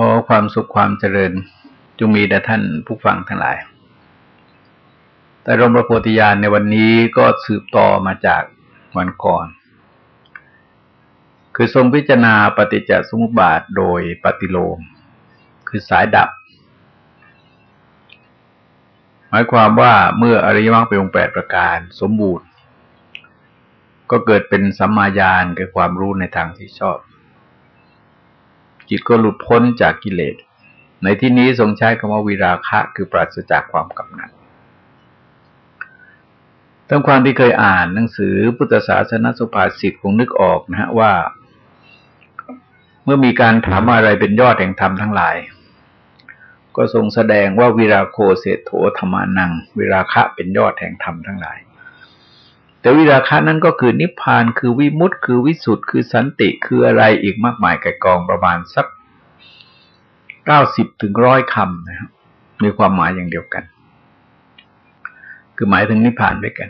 ขอความสุขความเจริญจงมีแด่ท่านผู้ฟังทั้งหลาย แต่รมพระโพธิญาณในวันนี้ก็สืบต่อมาจากวันก่อน คือทรงพิจารณาปฏิจจสมุปบาทโดยปฏิโลม คือสายดับ หมายความว่าเมื่ออริยมรรคเป็นองค์แปดประการสมบูรณ์ ก็เกิดเป็นสัมมาญาณคือความรู้ในทางที่ชอบ จิตก็หลุดพ้นจากกิเลส ในที่นี้ทรงใช้คำว่าวิราคะคือปราศจากความกำหนัดตั้งความที่เคยอ่านหนังสือพุทธศาสนสุภาษิตคงนึกออกนะฮะว่า เมื่อมีการถามอะไรเป็นยอดแห่งธรรมทั้งหลาย ก็ทรงแสดงว่าวิราโคเศโถธรรมานัง วิราคะเป็นยอดแห่งธรรมทั้งหลาย แต่วิราคะนั้นก็คือนิพพานคือวิมุตต์คือวิสุทธ์คือสันติคืออะไรอีกมากมายแก่กองประมาณสักเก้าสิบถึงร้อยคำนะครับมีความหมายอย่างเดียวกัน คือหมายถึงนิพพานด้วยกัน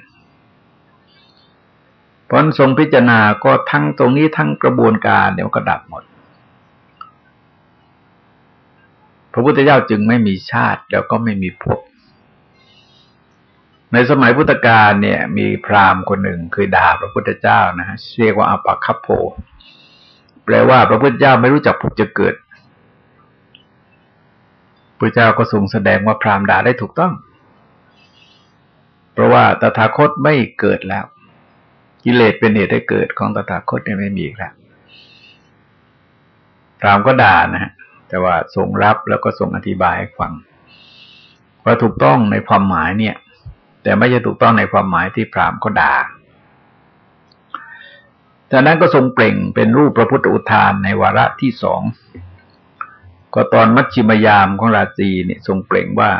เพราะทรงพิจารณาก็ทั้งตรงนี้ทั้งกระบวนการเดี๋ยวก็ดับหมด พระพุทธเจ้าจึงไม่มีชาติแล้วก็ไม่มีภพ ในสมัยพุทธกาลเนี่ย มีพราหมณ์คนหนึ่งเคยด่าพระพุทธเจ้านะฮะเรียกว่าอปัคัพโพแปลว่าพระพุทธเจ้าไม่รู้จักผุดจะเกิดพระเจ้าก็ทรงแสดงว่าพราหมณ์ด่าได้ถูกต้อง เพราะว่าตถาคตไม่เกิดแล้ว กิเลสเป็นเหตุให้เกิดของตถาคตเนี่ยไม่มีแล้วพรามก็ด่านะฮะแต่ว่าทรงรับแล้วก็ทรงอธิบายให้ฟังว่าถูกต้องในความหมายเนี่ย แต่ไม่ใช่ถูกต้องในความหมายที่พรามก็ด่าจากนั้นก็ทรงเปล่งเป็นรูปพระพุทธอุทานในวาระที่สอง ก็ตอนมัชชิมยามของราตีเนี่ยทรงเปล่งว่า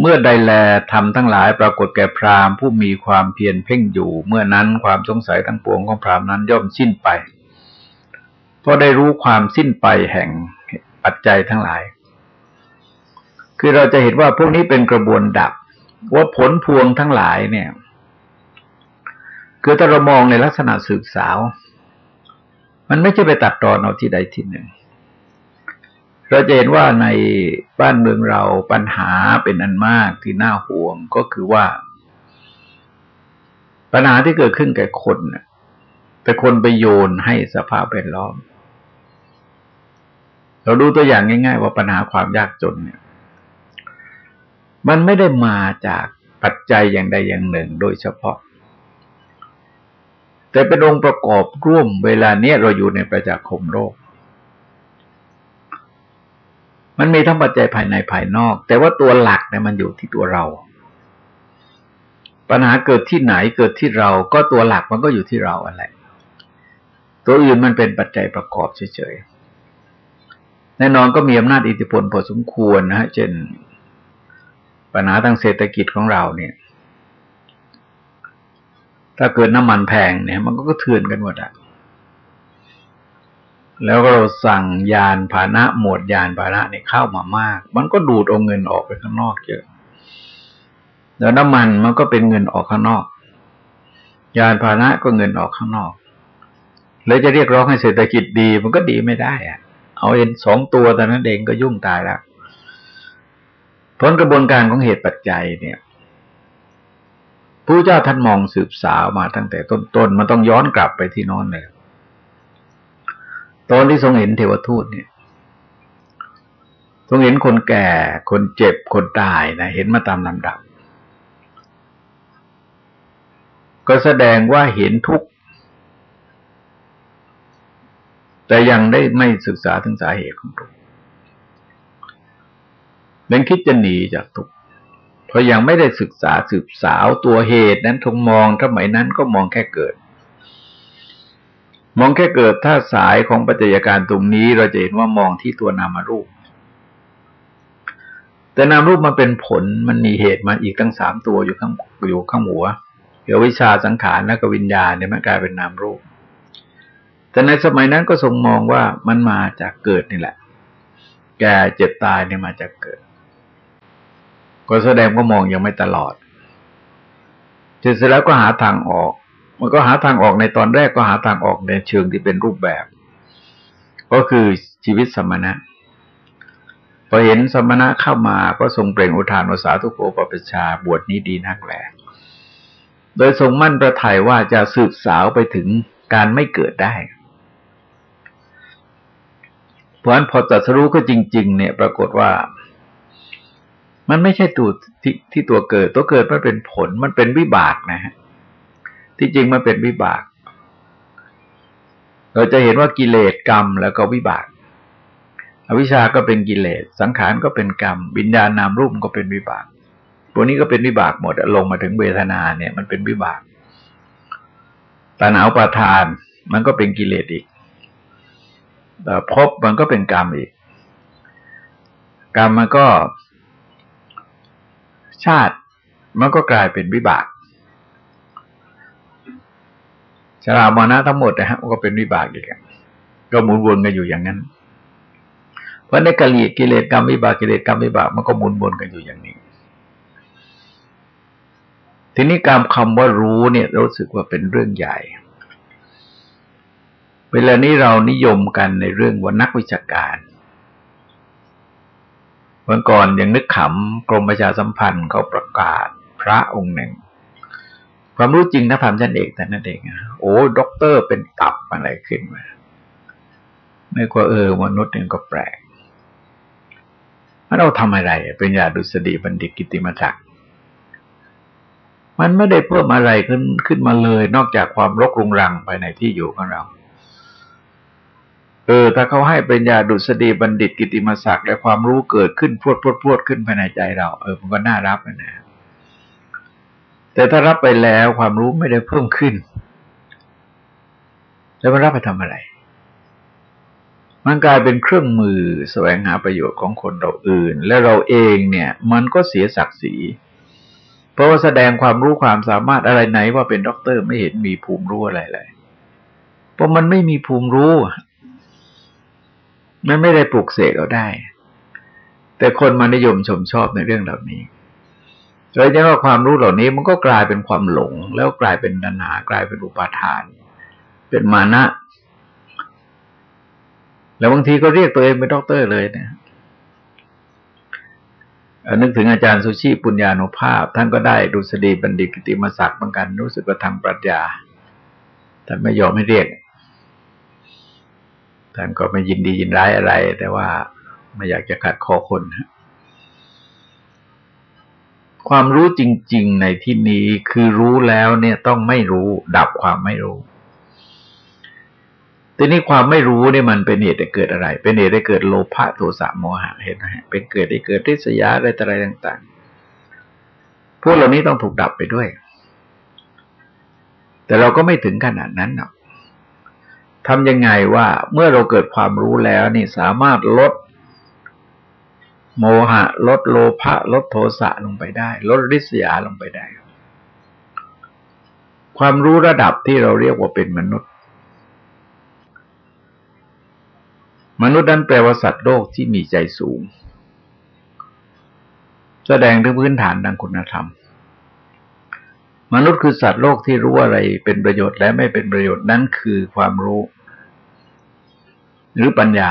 เมื่อใดแลทำทั้งหลายปรากฏแก่พราหมณ์ผู้มีความเพียรเพ่งอยู่ เมื่อนั้นความสงสัยทั้งปวงของพราหมณ์นั้นย่อมสิ้นไป เพราะได้รู้ความสิ้นไปแห่งปัจจัยทั้งหลาย คือเราจะเห็นว่าพวกนี้เป็นกระบวนดับ ว่าผลพวงทั้งหลายเนี่ย คือถ้าเรามองในลักษณะสืบสาว มันไม่ใช่ไปตัดตอนเอาที่ใดที่หนึ่ง เราจะเห็นว่าในบ้านเมืองเราปัญหาเป็นอันมากที่น่าห่วงก็คือว่า ปัญหาที่เกิดขึ้นแก่คนแต่คนไปโยนให้สภาพแวดล้อม เราดูตัวอย่างง่าย ๆ ว่าปัญหาความยากจนเนี่ย มันไม่ได้มาจากปัจจัยอย่างใดอย่างหนึ่งโดยเฉพาะ แต่เป็นองค์ประกอบร่วมเวลาเนี้ยเราอยู่ในประชาคมโลก มันมีทั้งปัจจัยภายในภายนอก แต่ว่าตัวหลักเนี่ยมันอยู่ที่ตัวเรา ปัญหาเกิดที่ไหนเกิดที่เราก็ตัวหลักมันก็อยู่ที่เราอะไร ตัวอื่นมันเป็นปัจจัยประกอบเฉยๆแน่นอนก็มีอำนาจอิทธิพลพอสมควรนะฮะเช่น ปัญหาทางเศรษฐกิจของเราเนี่ย ถ้าเกิดน้ำมันแพงเนี่ย มันก็เถื่อนกันหมดอะแล้วเราสั่งยานพาหนะหมวดยานพาหนะเนี่ยเข้ามามาก มันก็ดูดเอาเงินออกไปข้างนอกเยอะ แล้วน้ำมันมันก็เป็นเงินออกข้างนอก ยานพาหนะก็เงินออกข้างนอกเลยจะเรียกร้องให้เศรษฐกิจดี มันก็ดีไม่ได้อะเอาเอ็นสองตัวแต่นั้นเองก็ยุ่งตายแล้ว ผลกระบวนการของเหตุปัจจัยเนี่ยผู้เจ้าท่านมองสืบสาวมาตั้งแต่ต้นๆมันต้องย้อนกลับไปที่นอนเลยตอนที่ทรงเห็นเทวทูตเนี่ยทรงเห็นคนแก่ คนเจ็บ คนตายนะเห็นมาตามลำดับ ก็แสดงว่าเห็นทุกข์ แต่ยังได้ไม่ศึกษาถึงสาเหตุของทุกข์ เป็นคิดจะหนีจากทุกข์เพราะยังไม่ได้ศึกษาสืบสาวตัวเหตุนั้นทงมองสมัยนั้นก็มองแค่เกิด มองแค่เกิดถ้าสายของปัจจัยการตรงนี้เราจะเห็นว่ามองที่ตัวนามารูป แต่นามรูปมันเป็นผลมันมีเหตุมาอีกตั้งสามตัวอยู่ข้างอยู่ข้างหัวเดี๋ยววิชาสังขารและกวิญญาณเนี่ยมันกลายเป็นนามรูป แต่ในสมัยนั้นก็ทรงมองว่ามันมาจากเกิดนี่แหละ แก่เจ็บตายเนี่ยมาจากเกิด ก็แสดงว่ามองยังไม่ตลอดเสร็จแล้วก็หาทางออก มันก็หาทางออกในตอนแรกก็หาทางออกในเชิงที่เป็นรูปแบบ ก็คือชีวิตสมณะพอเห็นสมณะเข้ามาก็ทรงเปล่งอุทานวสาทุโกปปชาบวชนี้ดีนักแหละโดยทรงมั่นประทัยว่าจะสืบสาวไปถึงการไม่เกิดได้ เพราะฉะนั้นพอจัดสรู้ก็จริง ๆ เนี่ย ปรากฏว่า มันไม่ใช่ตัวที่ที่ตัวเกิด ตัวเกิดมันเป็นผล มันเป็นวิบากนะฮะที่จริงมันเป็นวิบาก เราจะเห็นว่ากิเลสกรรมแล้วก็วิบาก อวิชาก็เป็นกิเลส สังขารก็เป็นกรรมวิญญาณนามรูปก็เป็นวิบากพวกนี้ก็เป็นวิบากหมดลงมาถึงเวทนาเนี่ย มันเป็นวิบากตาหนาวประทาน มันก็เป็นกิเลสอีกพบมันก็เป็นกรรมอีก กรรมมันก็ ชาติ มันก็กลายเป็นวิบากชรามรณะทั้งหมดนะฮะก็เป็นวิบากอีกก็หมุนวนกันอยู่อย่างนั้น เพราะในกะลีกิเลสกรรมวิบากกิเลสกรรมวิบากมันก็หมุนวนกันอยู่อย่างนี้ ทีนี้การคำว่ารู้เนี่ยรู้สึกว่าเป็นเรื่องใหญ่ เวลานี้เรานิยมกันในเรื่องว่านักวิชาการ มื่อก่อนยังนึกขำกรมประชาสัมพันธ์เขาประกาศพระองค์หนึ่ง ความรู้จริงนะพามชันเอกแต่นั่นเองโอ้ด็อกเตอร์เป็นตับอะไรขึ้นมาไม่กว่าเออมนุษย์เนี่ยก็แปลกเราทำอะไรเป็นญาดุษฎีบัณฑิตกิติมศักดิ์มันไม่ได้เพิ่มอะไรขึ้นขึ้นมาเลย นอกจากความรกรุงรังไปในที่อยู่ของเรา เออถ้าเขาให้ปริญญาดุษฎีบัณฑิตกิติมศักดิ์และความรู้เกิดขึ้นพรวดพรวดพรวดขึ้นภายในใจเราเออมันก็น่ารับนะแต่ถ้ารับไปแล้วความรู้ไม่ได้เพิ่มขึ้น แล้วมันรับไปทำอะไร มันกลายเป็นเครื่องมือแสวงหาประโยชน์ของคนเราอื่น และเราเองเนี่ย มันก็เสียศักดิ์ศรีเพราะว่าแสดงความรู้ความสามารถอะไรไหนว่าเป็นด็อกเตอร์ไม่เห็นมีภูมิรู้อะไรเลยเพราะมันไม่มีภูมิรู้ มันไม่ได้ปลุกเสกเอาได้ แต่คนมานิยมชมชอบในเรื่องเหล่านี้โดยเฉพาะความรู้เหล่านี้มันก็กลายเป็นความหลง แล้วกลายเป็นดันหากลายเป็นอุปาทาน เป็นมานะ แล้วบางทีก็เรียกตัวเองเป็นด็อกเตอร์เลยเนี่ยนึกถึงอาจารย์สุชีพ ปุญญานุภาพ ท่านก็ได้ดุษฎีบัณฑิตกิตติมศักดิ์เหมือนกัน รู้สึกว่าทางปรัชญาแต่ไม่ยอมไม่เรียก ท่านก็ไม่ยินดียินร้ายอะไร แต่ว่าไม่อยากจะขัดคอคนความรู้จริง ๆ ในที่นี้คือรู้แล้วเนี่ยต้องไม่รู้ดับความไม่รู้ ทีนี้ความไม่รู้เนี่ยมันเป็นเหตุให้เกิดอะไร เป็นเหตุให้เกิดโลภะโทสะโมหะเห็นไหมเป็นเกิดให้เกิดทิษยาอะไรอะไรต่าง ๆ พวกเหล่านี้ต้องถูกดับไปด้วย แต่เราก็ไม่ถึงขนาดนั้นหรอก ทำยังไงว่าเมื่อเราเกิดความรู้แล้วนี่สามารถลด โมหะ ลดโลภะลดโทสะลงไปได้ ลดริษยาลงไปได้ ความรู้ระดับที่เราเรียกว่าเป็นมนุษย์ มนุษย์นั้นแปลว่าสัตว์โลกที่มีใจสูง แสดงถึงพื้นฐานทางคุณธรรมมนุษย์คือสัตว์โลกที่รู้อะไรเป็นประโยชน์และไม่เป็นประโยชน์นั้นคือความรู้ หรือปัญญา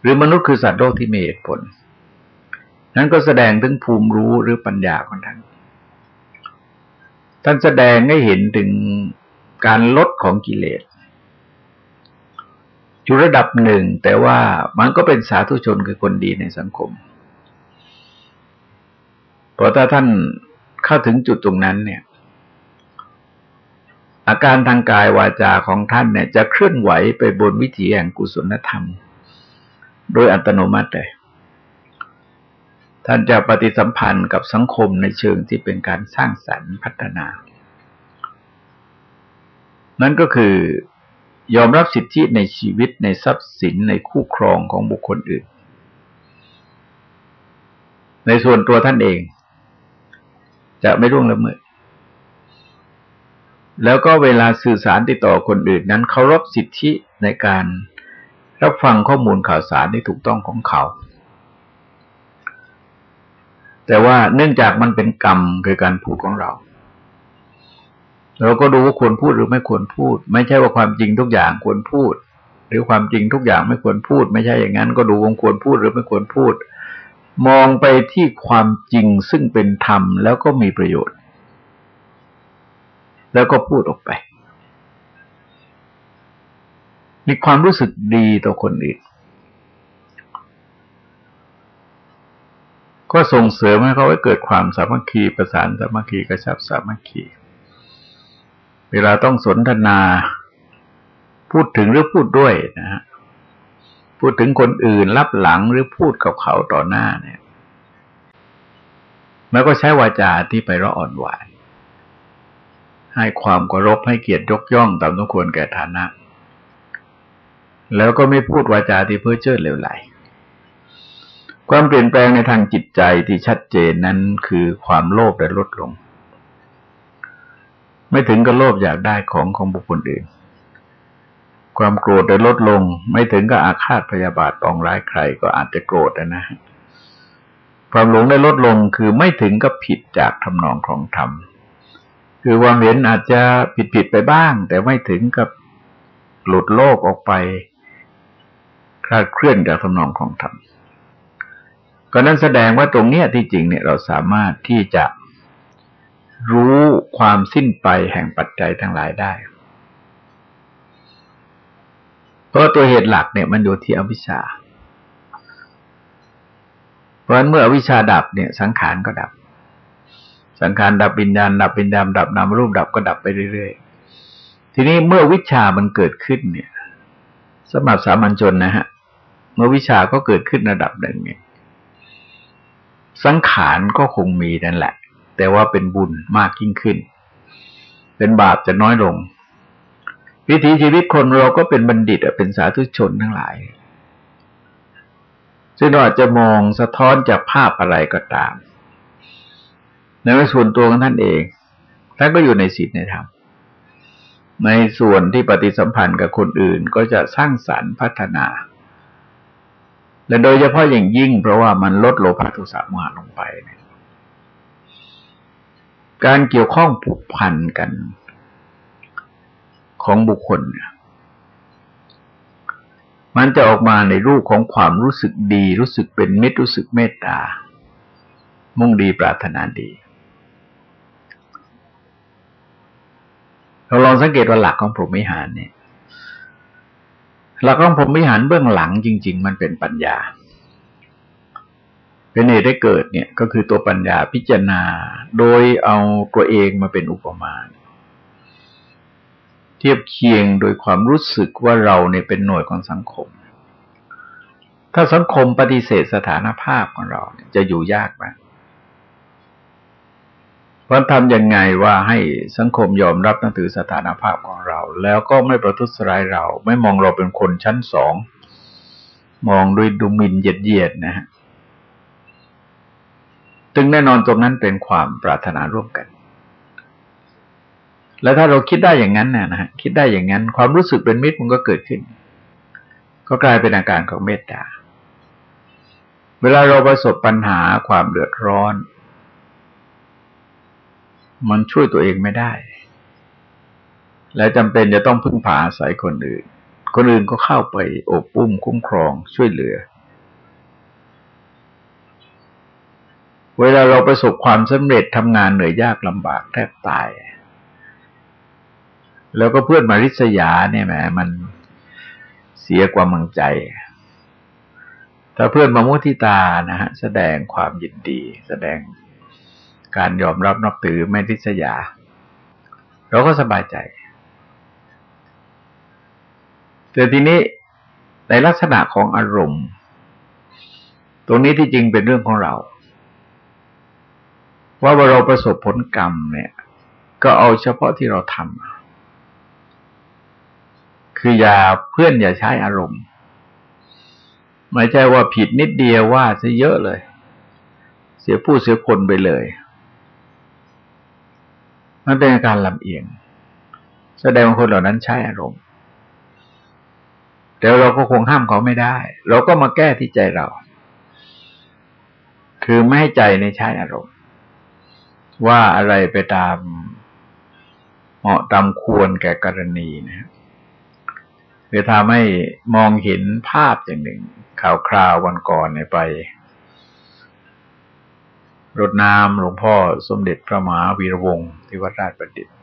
หรือมนุษย์คือสัตว์โลกที่มีเหตุผล นั้นก็แสดงถึงภูมิรู้หรือปัญญาของท่าน ท่านแสดงให้เห็นถึงการลดของกิเลสอยู่ระดับหนึ่ง แต่ว่ามันก็เป็นสาธุชนคือคนดีในสังคมเพราะถ้าท่านเข้าถึงจุดตรงนั้นเนี่ย อาการทางกายวาจาของท่านเนี่ย จะเคลื่อนไหวไปบนวิถีแห่งกุศลธรรม โดยอัตโนมัติเลยท่านจะปฏิสัมพันธ์กับสังคมในเชิงที่เป็นการสร้างสรรค์พัฒนา นั่นก็คือยอมรับสิทธิในชีวิตในทรัพย์สินในคู่ครองของบุคคลอื่น ในส่วนตัวท่านเอง จะไม่ร่วงละเมิด แล้วก็เวลาสื่อสารติดต่อคนอื่นนั้นเคารพสิทธิในการรับฟังข้อมูลข่าวสารที่ถูกต้องของเขา แต่ว่าเนื่องจากมันเป็นกรรมคือการพูดของเรา เราก็ดูว่าควรพูดหรือไม่ควรพูด ไม่ใช่ว่าความจริงทุกอย่างควรพูด หรือความจริงทุกอย่างไม่ควรพูด ไม่ใช่อย่างนั้น ก็ดูวงควรพูดหรือไม่ควรพูด มองไปที่ความจริงซึ่งเป็นธรรมแล้วก็มีประโยชน์ แล้วก็พูดออกไป มีความรู้สึกดีต่อคนอื่น ก็ส่งเสริมให้เขาให้เกิดความสามัคคีประสานสามัคคีกระชับสามัคคี เวลาต้องสนทนา พูดถึงหรือพูดด้วยนะฮะพูดถึงคนอื่นรับหลังหรือพูดกับเขาต่อหน้าเนี่ย แล้วก็ใช้วาจาที่ไปร้ออ่อนหวาน ให้ความเคารพให้เกียรติยกย่องตามสมควรแก่ฐานะ แล้วก็ไม่พูดวาจาที่เพ้อเจ้อเลวไหล ความเปลี่ยนแปลงในทางจิตใจที่ชัดเจนนั้นคือความโลภได้ลดลง ไม่ถึงกับโลภอยากได้ของของบุคคลอื่น ความโกรธได้ลดลง ไม่ถึงกับอาฆาตพยาบาทปองร้ายใครก็อาจจะโกรธนะความหลงได้ลดลงคือไม่ถึงกับผิดจากทำนองของธรรม คือความเห็นอาจจะผิดผิดไปบ้าง แต่ไม่ถึงกับหลุดโลกออกไปคลาดเคลื่อนจากทำนองของธรรมก็นั้นแสดงว่าตรงเนี้ยที่จริงเนี่ยเราสามารถที่จะรู้ความสิ้นไปแห่งปัจจัยทั้งหลายได้ เพราะตัวเหตุหลักเนี่ยมันอยู่ที่อวิชชา เพราะฉะนั้นเมื่ออวิชชาดับเนี่ยสังขารก็ดับ สังขารดับวิญญาณดับวิญญาณดับนามรูปดับก็ดับไปเรื่อยๆ ทีนี้เมื่อวิชามันเกิดขึ้นเนี่ยสำหรับสามัญชนนะฮะ เมื่อวิชาก็เกิดขึ้นระดับหนึ่งเนี่ยสังขารก็คงมีนั่นแหละ แต่ว่าเป็นบุญมากยิ่งขึ้น เป็นบาปจะน้อยลง วิถีชีวิตคนเราก็เป็นบัณฑิตเป็นสาธุชนทั้งหลาย ซึ่งเราอาจจะมองสะท้อนจากภาพอะไรก็ตาม ในส่วนตัวของท่านเองท่านก็อยู่ในศีลในธรรมในส่วนที่ปฏิสัมพันธ์กับคนอื่นก็จะสร้างสรรค์พัฒนา และโดยเฉพาะอย่างยิ่งเพราะว่ามันลดโลภะโทสะโมหะลงไปการเกี่ยวข้องผูกพันกันของบุคคล มันจะออกมาในรูปของความรู้สึกดี รู้สึกเป็นมิตรรู้สึกเมตตา มุ่งดีปรารถนาดี เราลองสังเกตว่าหลักของพรหมิหารเนี่ย หลักของผมวิหารเบื้องหลังจริง ๆ มันเป็นปัญญา เป็นเหตุได้เกิดเนี่ย ก็คือตัวปัญญาพิจารณา โดยเอาตัวเองมาเป็นอุปมาเทียบเคียงโดยความรู้สึกว่าเราเนี่ยเป็นหน่วยของสังคม ถ้าสังคมปฏิเสธสถานภาพของเราจะอยู่ยากมาก ราะทำยังไงว่าให้สังคมยอมรับนับถือสถานภาพของเรา แล้วก็ไม่ประทุษร้ายเรา ไม่มองเราเป็นคนชั้นสอง มองด้วยดูหมิ่นเยียดเยียดนะฮะจึงแน่นอนตรงนั้นเป็นความปรารถนาร่วมกัน แล้วถ้าเราคิดได้อย่างนั้นนะฮะคิดได้อย่างนั้น ความรู้สึกเป็นมิตรมันก็เกิดขึ้น ก็กลายเป็นอาการของเมตตา เวลาเราประสบปัญหาความเดือดร้อน มันช่วยตัวเองไม่ได้ และจำเป็นจะต้องพึ่งพาอาศัยคนอื่น คนอื่นก็เข้าไปอบปุ้มคุ้มครองช่วยเหลือ เวลาเราประสบความสำเร็จทำงานเหนื่อยยากลำบากแทบตาย แล้วก็เพื่อนมาริษยาเนี่ยแหมมันเสียความมังใจถ้าเพื่อนมามุทิตานะฮะแสดงความยินดี แสดง การยอมรับนับถือไม่ทิษยา เราก็สบายใจ แต่ทีนี้ในลักษณะของอารมณ์ ตรงนี้ที่จริงเป็นเรื่องของเรา ว่าเราประสบผลกรรมเนี่ย ก็เอาเฉพาะที่เราทำคืออย่าเพื่อนอย่าใช้อารมณ์ไม่ใช่ว่าผิดนิดเดียวว่าซะเยอะเลย เสียผู้เสียคนไปเลย มันเป็นอาการลำเอียง แสดงว่าคนเหล่านั้นใช้อารมณ์ แต่เราก็คงห้ามเขาไม่ได้ เราก็มาแก้ที่ใจเรา คือไม่ให้ใจในใช้อารมณ์ ว่าอะไรไปตามเหมาะตามควรแก่กรณีนะคือทำให้มองเห็นภาพอย่างหนึ่งข่าวคราววันก่อนเนี่ยไป รดน้ำหลวงพ่อสมเด็จพระมหาวีรวงศ์ที่วัดราชประดิษฐ์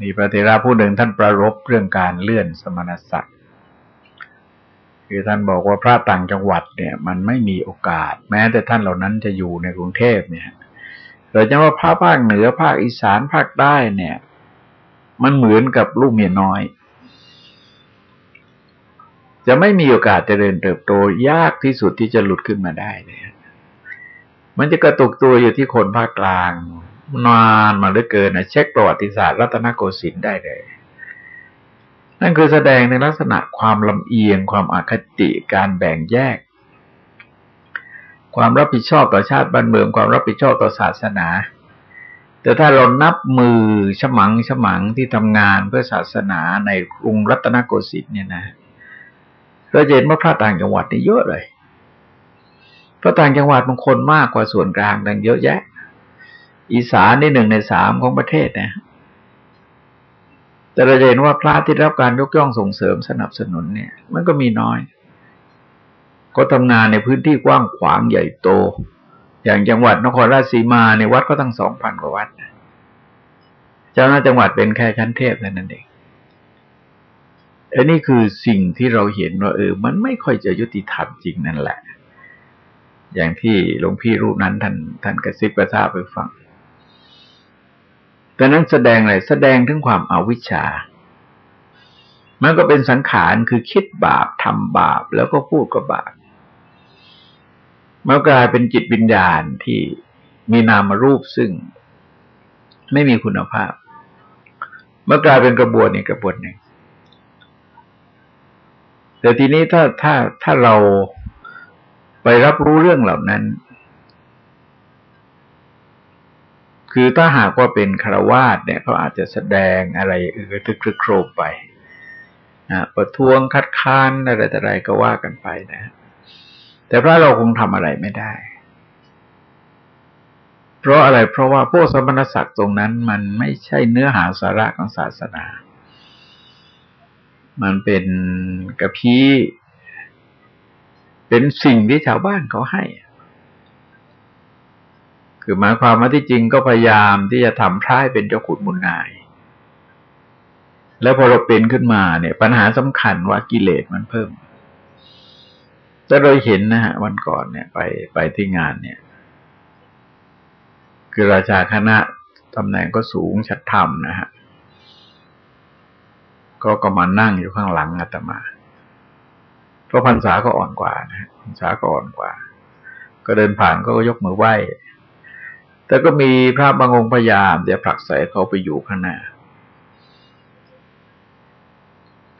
มีพระเทระผู้หนึ่งท่านประรบเรื่องการเลื่อนสมณศักดิ์คือท่านบอกว่าพระต่างจังหวัดเนี่ย มันไม่มีโอกาส แม้แต่ท่านเหล่านั้นจะอยู่ในกรุงเทพเนี่ยโดยเฉพาะพระภาคเหนือภาคอีสานภาคใต้เนี่ย มันเหมือนกับลูกเมียน้อย จะไม่มีโอกาสจเจริญเติบโตยากที่สุดที่จะหลุดขึ้นมาได้เนี่ย มันจะกระตุกตัวอยู่ที่คนภาคกลางนานมาเหลือเกินนะเช็คประวัติศาสตร์รัตนโกสินทร์ได้เลย นั่นคือแสดงในลักษณะความลำเอียง ความอาคติการแบ่งแยก ความรับผิดชอบต่อชาติบ้านเมือง ความรับผิดชอบต่อศาสนา แต่ถ้าเรานับมือฉมังฉมังที่ทำงานเพื่อศาสนาในกรุงรัตนโกสินทร์เนี่ยนะเราเห็นว่าพระต่างจังหวัดนี่เยอะเลย พราะต่างจังหวัดบางคนมากกว่าส่วนกลางดังเยอะแยะ อีสานนี่หนึ่งในสามของประเทศนะแต่เราเห็นว่าพระที่รับการยกย่องส่งเสริมสนับสนุนเนี่ย มันก็มีน้อย ก็ทำงานในพื้นที่กว้างขวางใหญ่โต อย่างจังหวัดนครราชสีมาในวัดก็ตั้งสองพันกว่าวัด เจ้าหน้าจังหวัดเป็นแค่ชั้นเทพนั่นเองอันนี้คือสิ่งที่เราเห็นว่าเออ มันไม่ค่อยจะยุติธรรมจริงนั่นแหละ อย่างที่หลวงพี่รูปนั้นท่านท่านกระซิบกระซาบไปฟังแต่นั้นแสดงอะไรแสดงถึงความอาวิชชา มันก็เป็นสังขารคือคิดบาปทำบาปแล้วก็พูดก็บบาปมันกลายเป็นจิตวิญญาณที่มีนามรูปซึ่งไม่มีคุณภาพเมื่อกลายเป็นกระบวนอีกกระบวนหนึ่งแต่ทีนี้ถ้าถ้าถ้าเรา ไปรับรู้เรื่องเหล่านั้น คือถ้าหากว่าเป็นคารวาสเนี่ยเขาอาจจะแสดงอะไรเออทึกครึกโครมไปนะประท้วงคัดค้านอะไรแต่ไรก็ว่ากันไปนะ แต่พระเราคงทำอะไรไม่ได้ เพราะอะไรเพราะว่าพวกสมณศักดิ์ตรงนั้นมันไม่ใช่เนื้อหาสาระของศาสนา มันเป็นกระพี้ เป็นสิ่งที่ชาวบ้านเขาให้ คือหมายความว่าที่จริงก็พยายามที่จะทำพระให้เป็นเจ้าขุนมุนนาย แล้วพอเราเป็นขึ้นมาเนี่ย ปัญหาสำคัญว่ากิเลสมันเพิ่ม แต่เราเห็นนะฮะวันก่อนเนี่ย ไปไปที่งานเนี่ย คือราชาคณะตำแหน่งก็สูงชัดธรรมนะฮะก็ก็มานั่งอยู่ข้างหลังอาตมา เพราะพรรษาก็อ่อนกว่านะพรรษาก็อ่อนกว่า ก็เดินผ่านก็ยกมือไหว้ แต่ก็มีพระบางองค์พยายามจะผลักใส่เขาไปอยู่ข้างหน้า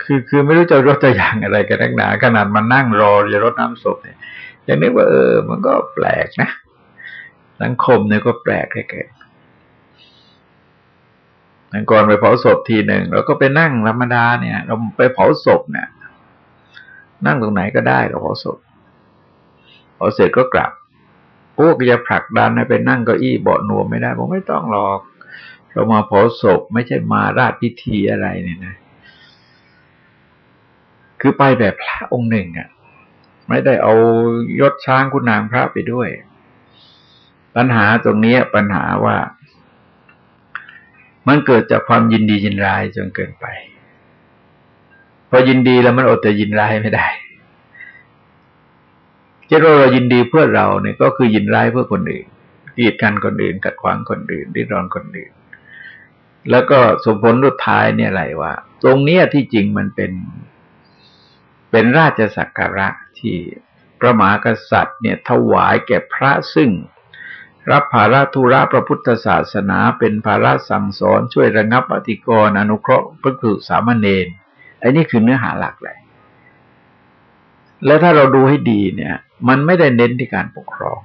คือคือไม่รู้จะรถจะอย่างอะไรกันนักหนา ขนาดมันนั่งรอจะรดน้ำศพเนี่ยยังนึกว่าเออ มันก็แปลกนะ สังคมเนี่ยก็แปลกแค่ก่อนไปเผาศพทีหนึ่งเราก็ไปนั่งธรรมดาเนี่ย เราไปเผาศพเนี่ย นั่งตรงไหนก็ได้เราเผาศพเผาเสร็จก็กลับพวกจะผลักดันให้ไปนั่งเก้าอี้เบาะนวมไม่ได้ผมไม่ต้องหรอก เรามาเผาศพไม่ใช่มาราชพิธีอะไรเนี่ยนะ คือไปแบบพระองค์หนึ่งอะ่ะ ไม่ได้เอายศช้างคุณนางพระไปด้วย ปัญหาตรงนี้ปัญหาว่า มันเกิดจากความยินดียินร้ายจนเกินไป พอยินดีแล้วมันอดแต่ยินร้ายไม่ได้ที่เราเรายินดีเพื่อเราเนี่ยก็คือยินร้ายเพื่อคนอื่นกีดกันคนอื่น กัดขวางคนอื่นดิ้นรอนคนอื่น แล้วก็สมผลรุดท้ายเนี่ยอะไรว่า ตรงเนี้ยที่จริงมันเป็นเป็นราชสักการะที่พระมหากษัตริย์เนี่ยถวายแก่พระซึ่ง รับภาระธุระพระพุทธศาสนา เป็นภาระสั่งสอนช่วยระงับอธิกรณ์อนุเคราะห์พระคือสามเณร ไอ้นี่คือเนื้อหาหลักเลย แล้วถ้าเราดูให้ดีเนี่ย มันไม่ได้เน้นที่การปกครอง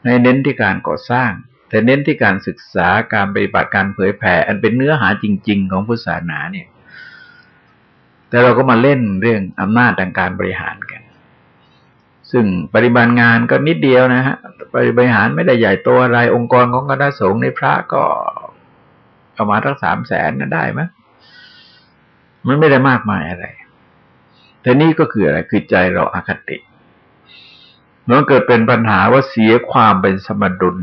ไม่เน้นที่การก่อสร้าง แต่เน้นที่การศึกษาการปฏิบัติการเผยแผ่ อันเป็นเนื้อหาจริง ๆ ของพุทธศาสนาเนี่ย แต่เราก็มาเล่นเรื่องอำนาจทางการบริหารกัน ซึ่งปฏิบัติงานก็นิดเดียวนะฮะบริหารไม่ได้ใหญ่โตอะไรองค์กรของคณะสงฆ์ในพระก็ประมาณทั้งสามแสนนั้นได้ไหม มันไม่ได้มากมายอะไร แต่นี่ก็คืออะไร คือใจเราอาคติมันเกิดเป็นปัญหาว่าเสียความเป็นสมดุล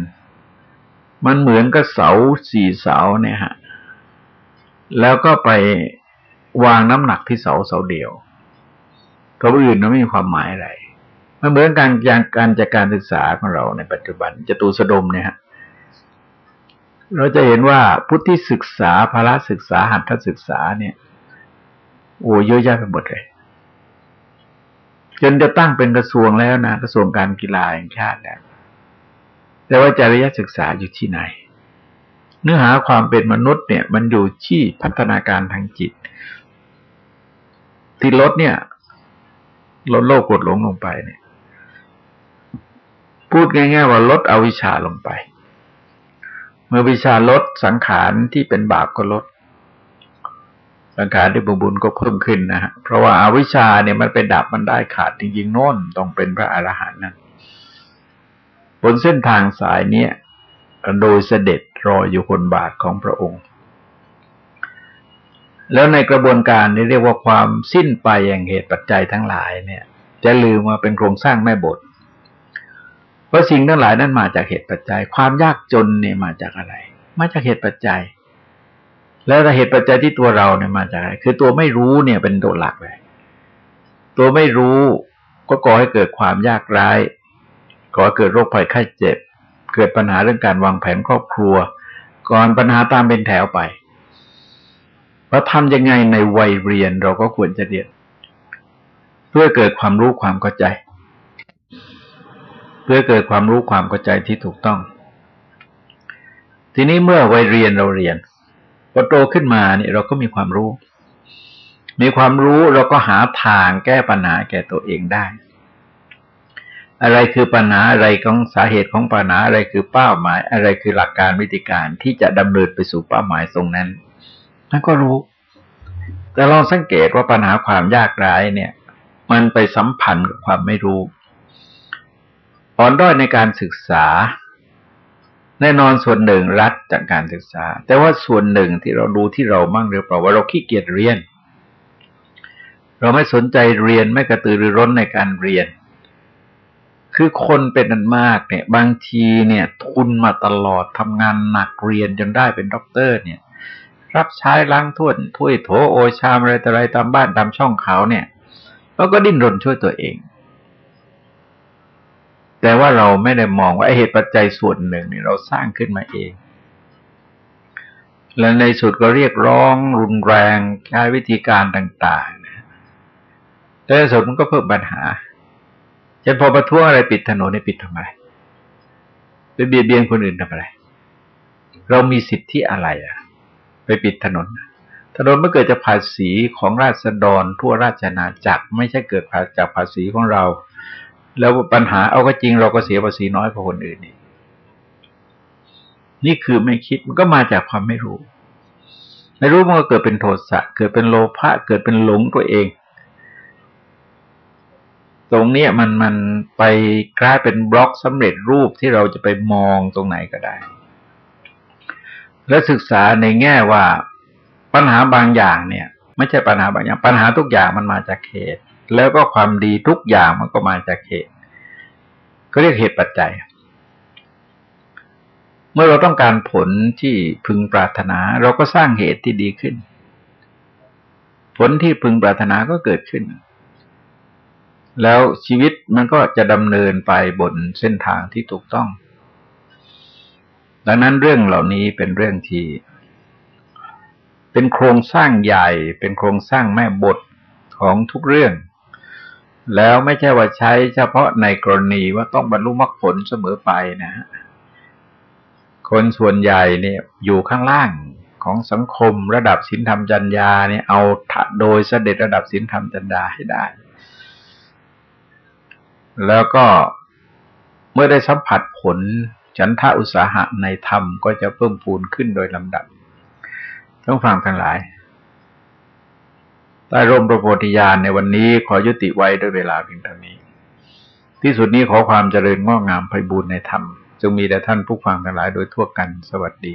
มันเหมือนกับเสาสี่เสาเนี่ยฮะ แล้วก็ไปวางน้ำหนักที่เสาเสาเดียวตัวอื่นมันไม่มีความหมายอะไร มันเหมือนการการการจัดการศึกษาของเราในปัจจุบันจตุสดมเนี่ยฮะ เราจะเห็นว่าพุทธิศึกษาภาระศึกษาหัตถศึกษาเนี่ย โอ้เยอะแยะไปหมดเลย จนจะตั้งเป็นกระทรวงแล้วนะกระทรวงการกีฬาแห่งชาติแล้วแต่ว่าจริยศึกษาอยู่ที่ไหน เนื้อหาความเป็นมนุษย์เนี่ย มันอยู่ที่พัฒนาการทางจิต ที่ลดเนี่ยลดโลกกดหลงลงไปเนี่ย พูดง่าย ๆ ว่าลดอวิชชาลงไป เมื่อวิชาลดสังขารที่เป็นบาปก็ลด สังขารที่บุญบุญก็เพิ่มขึ้นนะฮะเพราะว่าอาวิชชาเนี่ยมันไปดับมันได้ขาดจริงๆโน่นต้องเป็นพระอรหันต์นั่นบนเส้นทางสายเนี้ยโดยเสด็จรออยู่คนบาทของพระองค์ แล้วในกระบวนการนี้เรียกว่าความสิ้นไปอย่างเหตุปัจจัยทั้งหลายเนี่ย จะลืมว่าเป็นโครงสร้างแม่บทเพราะสิ่งทั้งหลายนั้นมาจากเหตุปัจจัย ความยากจนเนี่ยมาจากอะไร มาจากเหตุปัจจัย แล้วเหตุปัจจัยที่ตัวเราเนี่ยมาจากอะไรคือตัวไม่รู้เนี่ยเป็นตัวหลักเลย ตัวไม่รู้ก็ก่อให้เกิดความยากร้ายก่อให้เกิดโรคภัยไข้เจ็บ เกิดปัญหาเรื่องการวางแผนครอบครัว ก่อนปัญหาตามเป็นแถวไปว่าทำยังไงในวัยเรียนเราก็ควรจะเรียน เพื่อเกิดความรู้ความเข้าใจ เพื่อเกิดความรู้ความเข้าใจที่ถูกต้อง ทีนี้เมื่อวัยเรียนเราเรียน อโตขึ้นมาเนี่ยเราก็มีความรู้ มีความรู้เราก็หาทางแก้ปัญหาแก่ตัวเองได้ อะไรคือปัญหาอะไรของสาเหตุของปัญหาอะไรคือเป้าหมาย อะไรคือหลักการวิธีการที่จะดำเนินไปสู่เป้าหมายตรงนั้นนั่นก็รู้ แต่ลองสังเกตว่าปัญหาความยากไร้เนี่ย มันไปสัมพันธ์กับความไม่รู้อ่อนด้อยในการศึกษา แน่นอนส่วนหนึ่งรัฐจากการศึกษา แต่ว่าส่วนหนึ่งที่เราดูที่เรามั่งหรือเปล่าว่าเราขี้เกียจเรียน เราไม่สนใจเรียนไม่กระตือรือร้นในการเรียน คือคนเป็นอันมากเนี่ย บางทีเนี่ย ทุนมาตลอดทำงานหนักเรียนจนได้เป็นด็อกเตอร์เนี่ย รับใช้ล้างถ้วยถ้วยโถโอชามอะไรต่ออะไรตามบ้านตามช่องเขาเนี่ยแล้วก็ดิ้นรนช่วยตัวเอง แต่ว่าเราไม่ได้มองว่าเหตุปัจจัยส่วนหนึ่งนี่เราสร้างขึ้นมาเอง และในสุดก็เรียกร้องรุนแรงใช้วิธีการต่างๆนะแต่สุดมันก็เพิ่มปัญหาเช่นพอประท้วงอะไรปิดถนนนี่ปิดทำไมไปเบียดเบียนคนอื่นทำอะไร เรามีสิทธิอะไรอะไปปิดถนน ถนนไม่เกิดจากภาษีของราษฎรทั่วราชนาจักร ไม่ใช่เกิดจากภาษีของเรา แล้วปัญหาเอาก็จริงเราก็เสียภาษีน้อยกว่าคนอื่นนี่นี่คือไม่คิดมันก็มาจากความไม่รู้ ไม่รู้มันก็เกิดเป็นโทสะเกิดเป็นโลภะเกิดเป็นหลงตัวเอง ตรงนี้มันมันไปกลายเป็นบล็อกสำเร็จรูปที่เราจะไปมองตรงไหนก็ได้ และศึกษาในแง่ว่าปัญหาบางอย่างเนี่ย ไม่ใช่ปัญหาบางอย่าง ปัญหาทุกอย่างมันมาจากเหตุ แล้วก็ความดีทุกอย่างมันก็มาจากเหตุ ก็เรียกเหตุปัจจัย เมื่อเราต้องการผลที่พึงปรารถนา เราก็สร้างเหตุที่ดีขึ้น ผลที่พึงปรารถนาก็เกิดขึ้น แล้วชีวิตมันก็จะดำเนินไปบนเส้นทางที่ถูกต้อง ดังนั้นเรื่องเหล่านี้เป็นเรื่องที่เป็นโครงสร้างใหญ่ เป็นโครงสร้างแม่บทของทุกเรื่อง แล้วไม่ใช่ว่าใช้เฉพาะในกรณีว่าต้องบรรลุมรรคผลเสมอไปนะฮะคนส่วนใหญ่เนี่ยอยู่ข้างล่างของสังคมระดับศีลธรรมจัญญาเนี่ยเอาโดยเสด็จระดับศีลธรรมจัญญาให้ได้ แล้วก็เมื่อได้สัมผัสผลฉันทะอุตสาหะในธรรมก็จะเพิ่มพูนขึ้นโดยลำดับ ต้องฟังทั้งหลาย ใต้ร่มพระโพธิญาณในวันนี้ขอยุติไว้ด้วยเวลาเพียงเท่านี้ ที่สุดนี้ขอความเจริญงอกงามไพบูรณ์ในธรรม จงมีแด่ท่านผู้ฟังทั้งหลายโดยทั่วกันสวัสดี